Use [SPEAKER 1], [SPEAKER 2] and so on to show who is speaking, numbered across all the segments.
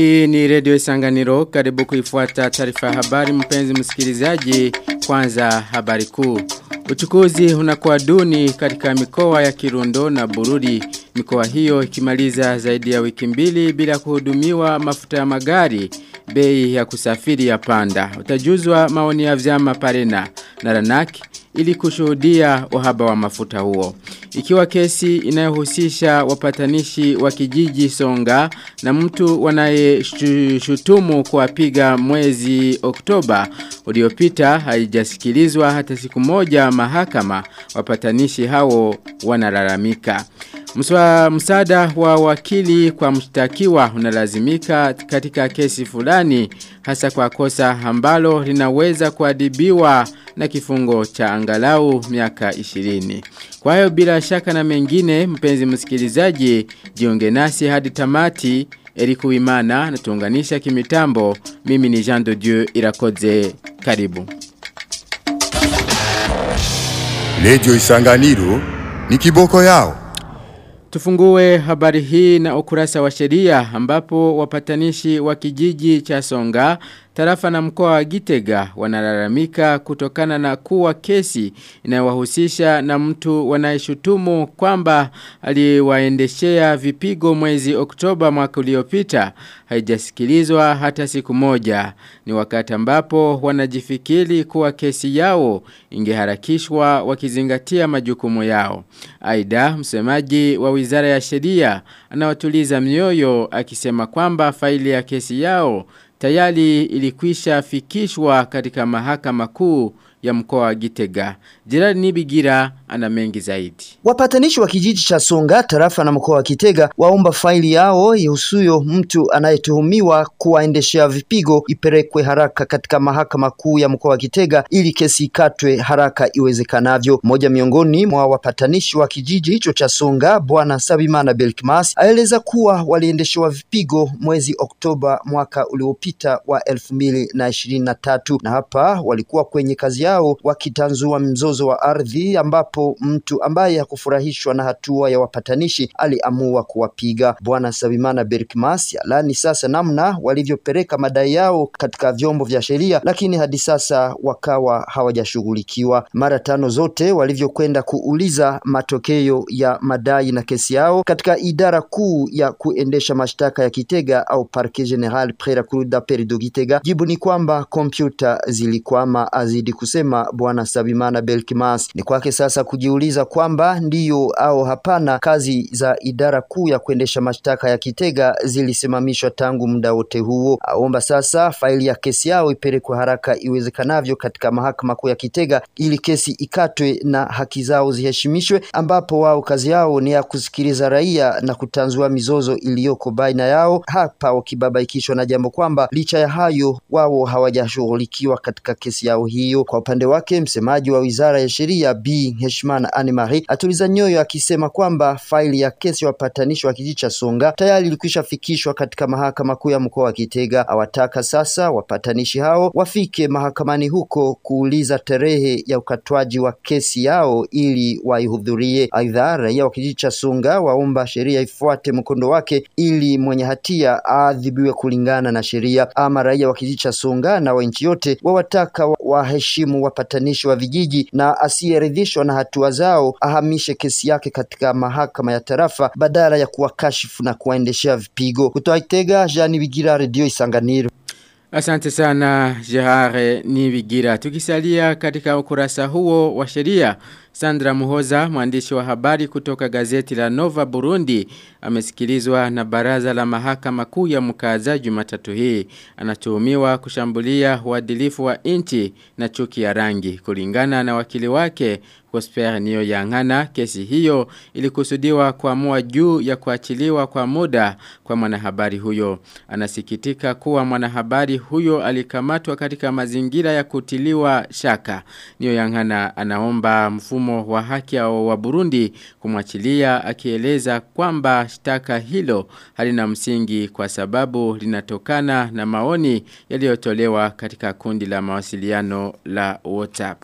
[SPEAKER 1] Hii ni redio sanganiro karibu kuifuata taarifa ya habari mpenzi msikilizaji kwanza habari kuu. Uchukuzi unakuwa duni katika mikoa ya Kirundo na Bururi. Mikoa hiyo ikimaliza zaidi ya wiki mbili bila kuhudumiwa mafuta ya magari. Bei ya kusafiri ya panda. Utajuzwa maoni ya vyama Parena na Ranaki ili kushuhudia uhaba wa mafuta huo. Ikiwa kesi inayohusisha wapatanishi wa kijiji Songa na mtu wanayeshutumu kuwapiga mwezi Oktoba uliopita haijasikilizwa hata siku moja mahakama wapatanishi hao wanalalamika. Mswa msaada wa wakili kwa mshtakiwa unalazimika katika kesi fulani hasa kwa kosa ambalo linaweza kuadibiwa na kifungo cha angalau miaka 20. Kwa hiyo bila shaka na mengine mpenzi msikilizaji jiunge nasi hadi tamati Eriku Wimana na tuunganisha kimitambo mimi ni Jean de Dieu Irakoze karibu.
[SPEAKER 2] Lejo Isanganiro ni kiboko yao.
[SPEAKER 1] Tufungue habari hii na ukurasa wa sheria ambapo wapatanishi wa kijiji cha Songa tarafa na mkoa wa Gitega wanalalamika kutokana na kuwa kesi inayowahusisha na mtu wanayeshutumu kwamba aliwaendeshea vipigo mwezi Oktoba mwaka uliopita haijasikilizwa hata siku moja. Ni wakati ambapo wanajifikiri kuwa kesi yao ingeharakishwa wakizingatia majukumu yao. Aidha msemaji wa Wizara ya Sheria anawatuliza mioyo akisema kwamba faili ya kesi yao tayari ilikwisha fikishwa katika mahakama kuu ya mkoa wa Gitega. Gerard Nibigira ana mengi zaidi.
[SPEAKER 3] Wapatanishi wa kijiji cha Songa tarafa na mkoa wa Kitega waomba faili yao ihusuyo mtu anayetuhumiwa kuwaendeshea vipigo ipelekwe haraka katika mahakama kuu ya mkoa wa Kitega ili kesi ikatwe haraka iwezekanavyo. Mmoja miongoni mwa wapatanishi wa kijiji hicho cha Songa, bwana Sabimana Belkmas, aeleza kuwa waliendeshewa vipigo mwezi Oktoba mwaka uliopita wa elfu mbili na ishirini na tatu na hapa walikuwa kwenye kazi yao wakitanzua mzozo wa ardhi ambapo mtu ambaye hakufurahishwa na hatua ya wapatanishi aliamua kuwapiga. Bwana Sabimana Berkmas alani sasa namna walivyopeleka madai yao katika vyombo vya sheria, lakini hadi sasa wakawa hawajashughulikiwa. Mara tano zote walivyokwenda kuuliza matokeo ya madai na kesi yao katika idara kuu ya kuendesha mashtaka ya Kitega au Parquet General Près d'appel Gitega, jibu ni kwamba kompyuta zilikwama, azidi kusema bwana Sabimana Belkimas. Ni kwake sasa kujiuliza kwamba ndiyo au hapana, kazi za idara kuu ya kuendesha mashtaka ya Kitega zilisimamishwa tangu muda wote huo. Aomba sasa faili ya kesi yao ipelekwe haraka iwezekanavyo katika mahakama kuu ya Kitega ili kesi ikatwe na haki zao ziheshimishwe, ambapo wao kazi yao ni ya kusikiliza raia na kutanzua mizozo iliyoko baina yao, hapa wakibabaikishwa na jambo kwamba licha ya hayo wao hawajashughulikiwa katika kesi yao hiyo. Kwa upande wake msemaji wa wizara ya sheria B Heshman Anne-Marie atuliza nyoyo akisema kwamba faili ya kesi ya wapatanishi wa kijiji cha Songa tayari ilikwisha fikishwa katika mahakama kuu ya mkoa wa Kitega. Awataka sasa wapatanishi hao wafike mahakamani huko kuuliza tarehe ya ukatwaji wa kesi yao ili waihudhurie. Aidha, raia wa kijiji cha Songa waomba sheria ifuate mkondo wake ili mwenye hatia aadhibiwe kulingana na sheria. Ama raia wa kijiji cha Songa na wa nchi yote wawataka waheshimu wapatanishi wa vijiji na asiyeridhishwa na hatua zao ahamishe kesi yake katika mahakama ya tarafa badala ya kuwakashifu na kuwaendeshea vipigo. Kutoa Itega, Jean Bigira, Radio Isanganiro.
[SPEAKER 1] Asante sana Jehare Nivigira. Tukisalia katika ukurasa huo wa sheria, Sandra Muhoza, mwandishi wa habari kutoka gazeti la Nova Burundi, amesikilizwa na baraza la mahakama kuu ya mkaza Jumatatu hii. Anatuhumiwa kushambulia uadilifu wa inchi na chuki ya rangi. Kulingana na wakili wake, Prosper Nio Yangana, kesi hiyo ilikusudiwa kuamua juu ya kuachiliwa kwa muda kwa mwanahabari huyo. Anasikitika kuwa mwanahabari huyo alikamatwa katika mazingira ya kutiliwa shaka. Nio Yangana anaomba mfumo wa haki wa Burundi kumwachilia akieleza kwamba shtaka hilo halina msingi kwa sababu linatokana na maoni yaliyotolewa katika kundi la mawasiliano la WhatsApp.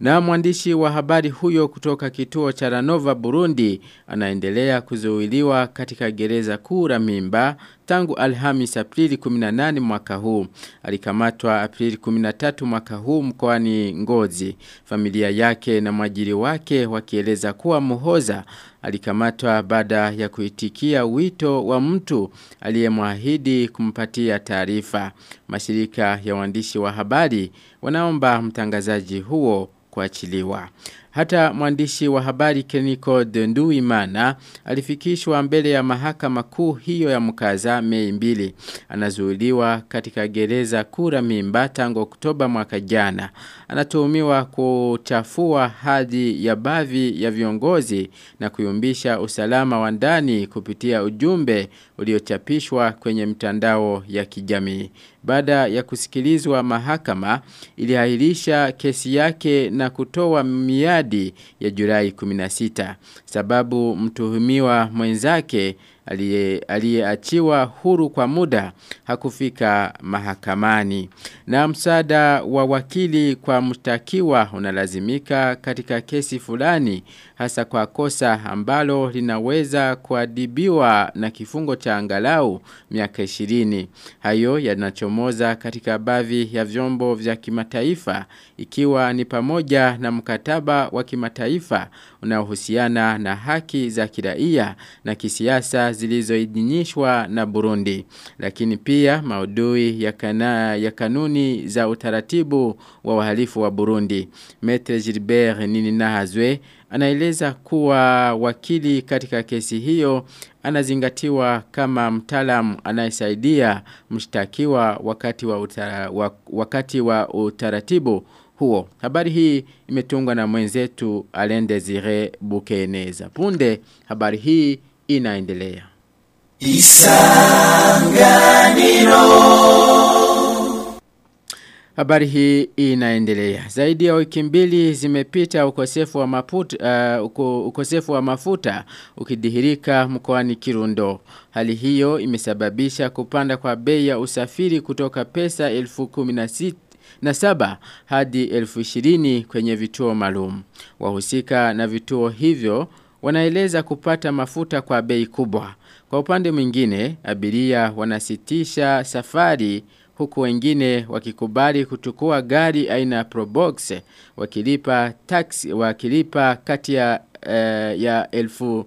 [SPEAKER 1] Na mwandishi wa habari huyo kutoka kituo cha Ranova Burundi anaendelea kuzuiliwa katika gereza kuu la Mimba tangu Alhamis Aprili 18 mwaka huu. Alikamatwa Aprili 13 mwaka huu mkoani Ngozi. Familia yake na mwajiri wake wakieleza kuwa Muhoza alikamatwa baada ya kuitikia wito wa mtu aliyemwahidi kumpatia taarifa. Mashirika ya waandishi wa habari wanaomba mtangazaji huo kuachiliwa. Hata mwandishi wa habari Keniko Denduimana alifikishwa mbele ya mahakama kuu hiyo ya mkaza Mei mbili. Anazuiliwa katika gereza kura mimba tangu Oktoba mwaka jana. Anatuhumiwa kuchafua hadhi ya baadhi ya viongozi na kuyumbisha usalama wa ndani kupitia ujumbe uliochapishwa kwenye mtandao ya kijamii. Baada ya kusikilizwa mahakama iliahirisha kesi yake na kutoa miadi ya Julai 16 sababu mtuhumiwa mwenzake aliyeachiwa huru kwa muda hakufika mahakamani. Na msaada wa wakili kwa mshtakiwa unalazimika katika kesi fulani hasa kwa kosa ambalo linaweza kuadibiwa na kifungo cha angalau miaka 20 hayo yanachomoza katika baadhi ya vyombo vya kimataifa ikiwa ni pamoja na mkataba wa kimataifa unaohusiana na haki za kiraia na kisiasa zilizoidhinishwa na Burundi lakini pia maudhui ya, kana, ya kanuni za utaratibu wa wahalifu wa Burundi Maître Gilbert Nininahazwe anaeleza kuwa wakili katika kesi hiyo anazingatiwa kama mtaalamu anayesaidia mshtakiwa wakati wa, utara, wakati wa utaratibu huo. Habari hii imetungwa na mwenzetu Alain Desire Bukeneza. Punde habari hii inaendelea. Isanganiro Habari hii inaendelea. Zaidi ya wiki mbili zimepita ukosefu wa mafuta uh, ukosefu wa mafuta ukidhihirika mkoani Kirundo. Hali hiyo imesababisha kupanda kwa bei ya usafiri kutoka pesa 1016 na saba hadi elfu kwenye vituo maalum. Wahusika na vituo hivyo wanaeleza kupata mafuta kwa bei kubwa. Kwa upande mwingine, abiria wanasitisha safari huku wengine wakikubali kuchukua gari aina ya Probox wakilipa taxi wakilipa kati ya eh, ya elfu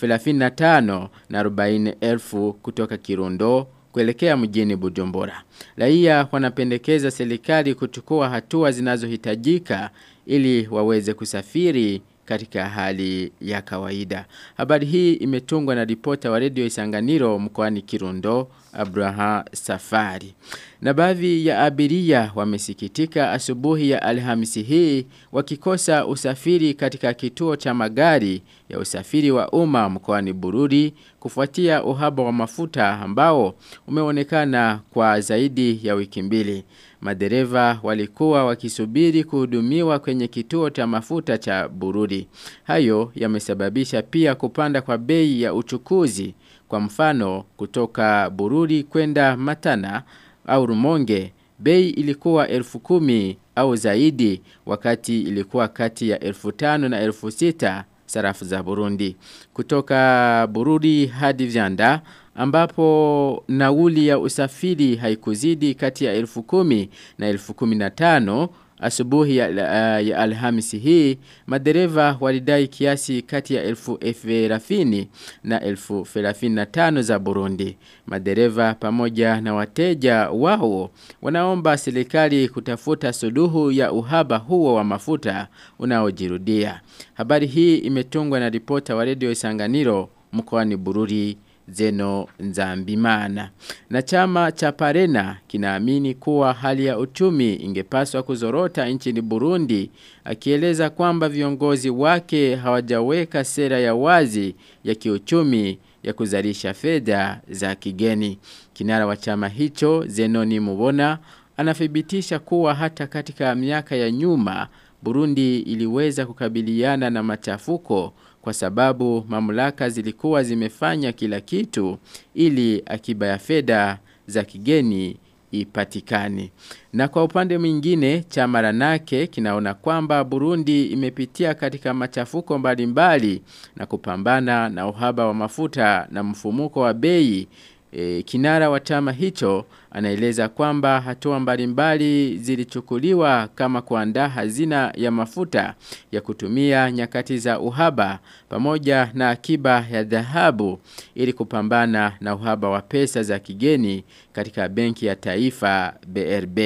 [SPEAKER 1] thelathini na tano na arobaini elfu kutoka Kirundo kuelekea mjini Bujumbura. Raia wanapendekeza serikali kuchukua hatua zinazohitajika ili waweze kusafiri katika hali ya kawaida. Habari hii imetungwa na ripota wa redio Isanganiro mkoani Kirundo, Abraham Safari. Na baadhi ya abiria wamesikitika asubuhi ya Alhamisi hii wakikosa usafiri katika kituo cha magari ya usafiri wa umma mkoani Bururi kufuatia uhaba wa mafuta ambao umeonekana kwa zaidi ya wiki mbili. Madereva walikuwa wakisubiri kuhudumiwa kwenye kituo cha mafuta cha Bururi. Hayo yamesababisha pia kupanda kwa bei ya uchukuzi. Kwa mfano kutoka Bururi kwenda Matana au Rumonge, bei ilikuwa elfu kumi au zaidi wakati ilikuwa kati ya elfu tano na elfu sita sarafu za Burundi. Kutoka Bururi hadi Vyanda ambapo nauli ya usafiri haikuzidi kati ya elfu kumi na elfu kumi na tano asubuhi ya, uh, ya alhamisi hii madereva walidai kiasi kati ya elfu elfu na elfu na tano za Burundi. Madereva pamoja na wateja wao wanaomba serikali kutafuta suluhu ya uhaba huo wa mafuta unaojirudia. Habari hii imetungwa na ripota wa redio Isanganiro mkoani Bururi Zeno Nzambimana. Na chama cha Parena kinaamini kuwa hali ya uchumi ingepaswa kuzorota nchini Burundi, akieleza kwamba viongozi wake hawajaweka sera ya wazi ya kiuchumi ya kuzalisha fedha za kigeni. Kinara wa chama hicho zeno ni Mubona anafibitisha kuwa hata katika miaka ya nyuma Burundi iliweza kukabiliana na machafuko kwa sababu mamlaka zilikuwa zimefanya kila kitu ili akiba ya fedha za kigeni ipatikani. Na kwa upande mwingine chama ranake kinaona kwamba Burundi imepitia katika machafuko mbalimbali na kupambana na uhaba wa mafuta na mfumuko wa bei E, kinara wa chama hicho anaeleza kwamba hatua mbalimbali zilichukuliwa kama kuandaa hazina ya mafuta ya kutumia nyakati za uhaba pamoja na akiba ya dhahabu ili kupambana na uhaba wa pesa za kigeni katika benki ya taifa BRB.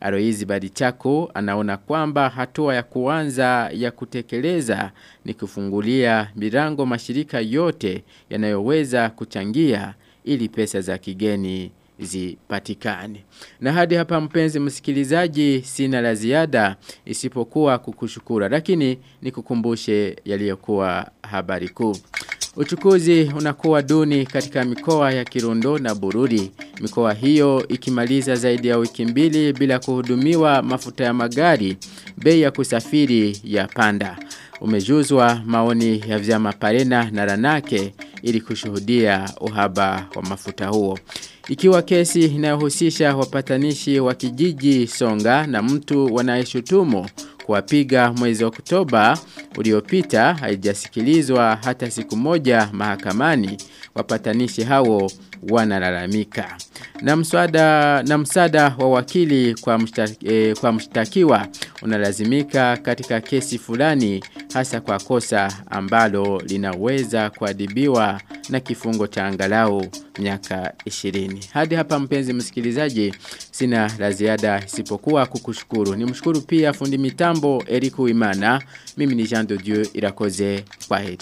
[SPEAKER 1] Aloizi Badichako anaona kwamba hatua ya kuanza ya kutekeleza ni kufungulia milango mashirika yote yanayoweza kuchangia ili pesa za kigeni zipatikane. Na hadi hapa mpenzi msikilizaji sina la ziada isipokuwa kukushukura lakini nikukumbushe yaliyokuwa habari kuu. Uchukuzi unakuwa duni katika mikoa ya Kirundo na Bururi. Mikoa hiyo ikimaliza zaidi ya wiki mbili bila kuhudumiwa mafuta ya magari, bei ya kusafiri ya panda. Umejuzwa maoni ya vyama Parena na Ranake ili kushuhudia uhaba wa mafuta huo. Ikiwa kesi inayohusisha wapatanishi wa kijiji Songa na mtu wanayeshutumu kuwapiga mwezi Oktoba uliopita haijasikilizwa hata siku moja mahakamani wapatanishi hao wanalalamika na mswada na msada wa wakili kwa mshtakiwa, eh, kwa mshtakiwa unalazimika katika kesi fulani hasa kwa kosa ambalo linaweza kuadhibiwa na kifungo cha angalau miaka 20. Hadi hapa mpenzi msikilizaji sina la ziada isipokuwa kukushukuru. Nimshukuru pia fundi mitambo Eriku Imana. Mimi ni Jean Dieu Irakoze. Kwaheri.